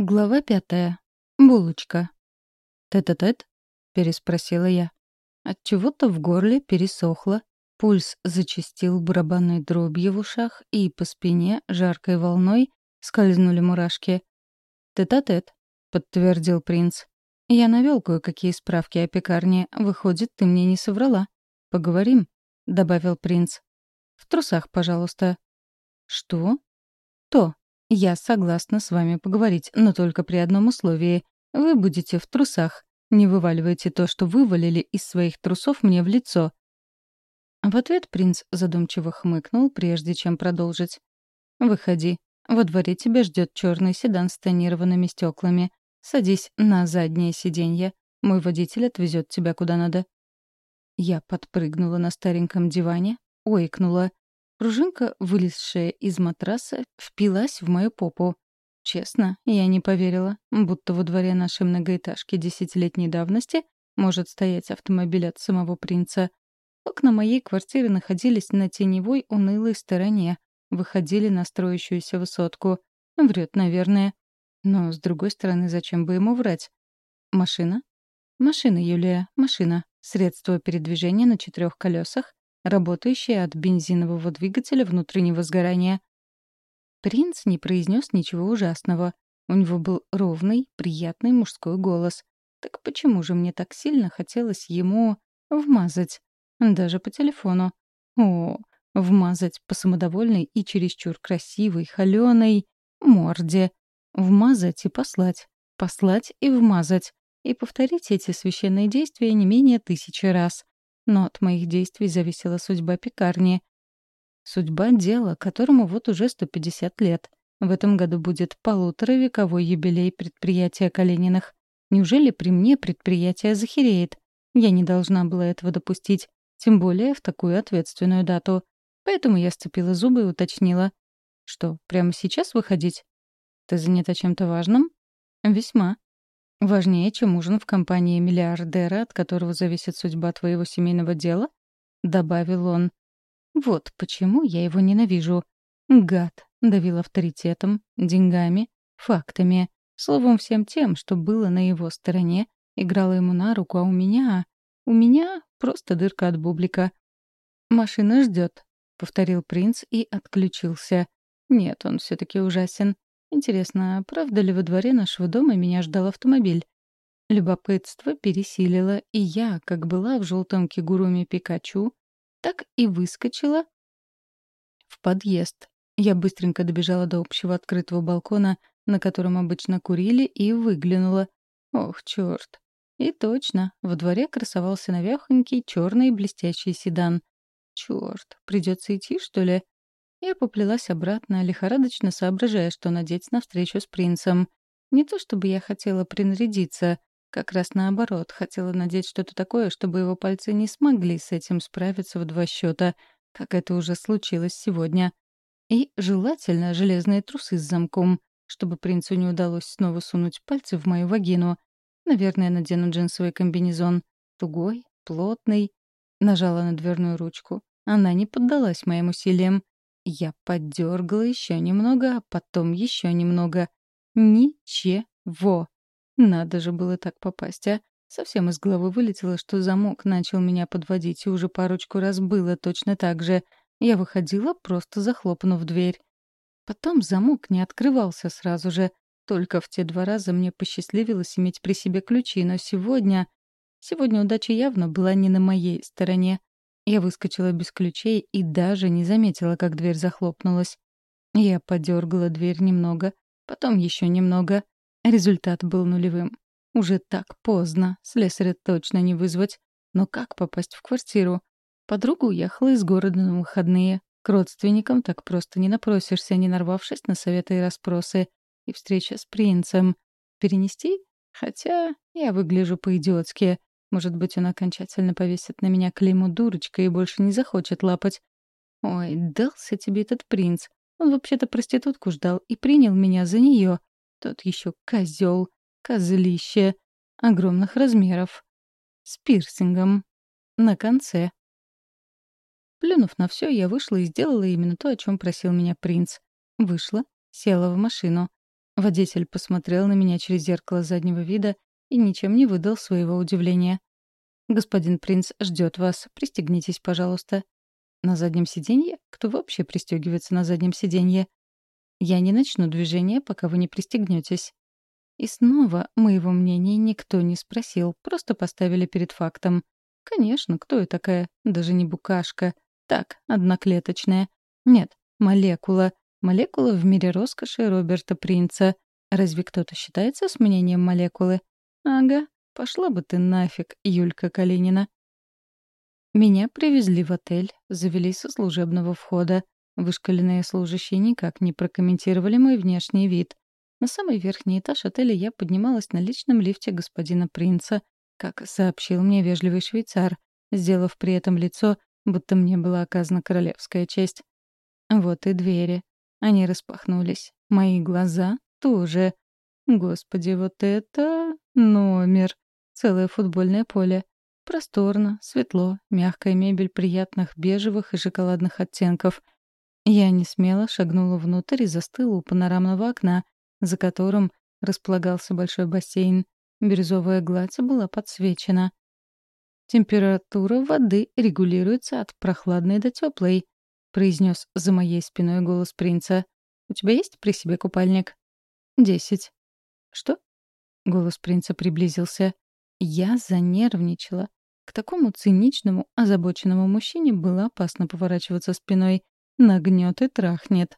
Глава пятая. Булочка. «Тет-а-тет?» — переспросила я. Отчего-то в горле пересохло, пульс зачастил барабанной дробью в ушах, и по спине жаркой волной скользнули мурашки. «Тет-а-тет», — подтвердил принц. «Я навел кое-какие справки о пекарне. Выходит, ты мне не соврала. Поговорим?» — добавил принц. «В трусах, пожалуйста». «Что?» «То», «Я согласна с вами поговорить, но только при одном условии. Вы будете в трусах. Не вываливайте то, что вывалили из своих трусов мне в лицо». В ответ принц задумчиво хмыкнул, прежде чем продолжить. «Выходи. Во дворе тебя ждет черный седан с тонированными стеклами. Садись на заднее сиденье. Мой водитель отвезет тебя куда надо». Я подпрыгнула на стареньком диване, ойкнула. Пружинка, вылезшая из матраса, впилась в мою попу. Честно, я не поверила, будто во дворе нашей многоэтажки десятилетней давности может стоять автомобиль от самого принца. Окна моей квартиры находились на теневой унылой стороне, выходили на строящуюся высотку. Врет, наверное. Но, с другой стороны, зачем бы ему врать? Машина? Машина, Юлия, машина. Средство передвижения на четырех колесах, работающая от бензинового двигателя внутреннего сгорания. Принц не произнес ничего ужасного. У него был ровный, приятный мужской голос. Так почему же мне так сильно хотелось ему вмазать? Даже по телефону. О, вмазать по самодовольной и чересчур красивой, холёной морде. Вмазать и послать. Послать и вмазать. И повторить эти священные действия не менее тысячи раз но от моих действий зависела судьба пекарни. Судьба дела, которому вот уже 150 лет. В этом году будет полуторавековой юбилей предприятия Калининых. Неужели при мне предприятие захереет? Я не должна была этого допустить, тем более в такую ответственную дату. Поэтому я сцепила зубы и уточнила. Что, прямо сейчас выходить? Ты занята чем-то важным? Весьма. Важнее, чем ужин в компании миллиардера, от которого зависит судьба твоего семейного дела? Добавил он. Вот почему я его ненавижу. Гад. Давил авторитетом, деньгами, фактами. Словом, всем тем, что было на его стороне, играло ему на руку, а у меня... У меня просто дырка от бублика. «Машина ждет», — повторил принц и отключился. Нет, он все таки ужасен. Интересно, правда ли во дворе нашего дома меня ждал автомобиль? Любопытство пересилило, и я, как была в желтом кигуруме Пикачу, так и выскочила в подъезд. Я быстренько добежала до общего открытого балкона, на котором обычно курили, и выглянула. Ох, черт! И точно, во дворе красовался навехонький черный блестящий седан. Черт, придется идти, что ли? Я поплелась обратно, лихорадочно соображая, что надеть на встречу с принцем. Не то чтобы я хотела принарядиться, как раз наоборот, хотела надеть что-то такое, чтобы его пальцы не смогли с этим справиться в два счета, как это уже случилось сегодня. И желательно железные трусы с замком, чтобы принцу не удалось снова сунуть пальцы в мою вагину. Наверное, надену джинсовый комбинезон. Тугой, плотный. Нажала на дверную ручку. Она не поддалась моим усилиям. Я поддергала еще немного, а потом еще немного. Ничего. Надо же было так попасть, а? Совсем из головы вылетело, что замок начал меня подводить, и уже парочку раз было точно так же. Я выходила, просто захлопнув дверь. Потом замок не открывался сразу же. Только в те два раза мне посчастливилось иметь при себе ключи, но сегодня... Сегодня удача явно была не на моей стороне. Я выскочила без ключей и даже не заметила, как дверь захлопнулась. Я подергала дверь немного, потом еще немного. Результат был нулевым. Уже так поздно, слесаря точно не вызвать. Но как попасть в квартиру? Подруга уехала из города на выходные. К родственникам так просто не напросишься, не нарвавшись на советы и расспросы. И встреча с принцем. Перенести? Хотя я выгляжу по-идиотски. Может быть, он окончательно повесит на меня клейму дурочка и больше не захочет лапать. Ой, дался тебе этот принц. Он вообще-то проститутку ждал и принял меня за нее. Тот еще козел, козлище, огромных размеров. С пирсингом. На конце. Плюнув на все, я вышла и сделала именно то, о чем просил меня принц. Вышла, села в машину. Водитель посмотрел на меня через зеркало заднего вида и ничем не выдал своего удивления. «Господин принц ждет вас. Пристегнитесь, пожалуйста». «На заднем сиденье? Кто вообще пристегивается на заднем сиденье?» «Я не начну движение, пока вы не пристегнетесь». И снова моего мнения никто не спросил, просто поставили перед фактом. Конечно, кто я такая? Даже не букашка. Так, одноклеточная. Нет, молекула. Молекула в мире роскоши Роберта Принца. Разве кто-то считается с мнением молекулы? Ага, пошла бы ты нафиг, Юлька Калинина. Меня привезли в отель, завели со служебного входа. Вышкаленные служащие никак не прокомментировали мой внешний вид. На самый верхний этаж отеля я поднималась на личном лифте господина принца, как сообщил мне вежливый швейцар, сделав при этом лицо, будто мне была оказана королевская честь. Вот и двери. Они распахнулись. Мои глаза тоже. Господи, вот это номер. Целое футбольное поле. Просторно, светло, мягкая мебель приятных бежевых и шоколадных оттенков. Я не смело шагнула внутрь и застыла у панорамного окна, за которым располагался большой бассейн. Бирюзовая гладь была подсвечена. Температура воды регулируется от прохладной до теплой, произнес за моей спиной голос принца. У тебя есть при себе купальник? Десять. Что? Голос принца приблизился. Я занервничала. К такому циничному, озабоченному мужчине было опасно поворачиваться спиной. Нагнет и трахнет.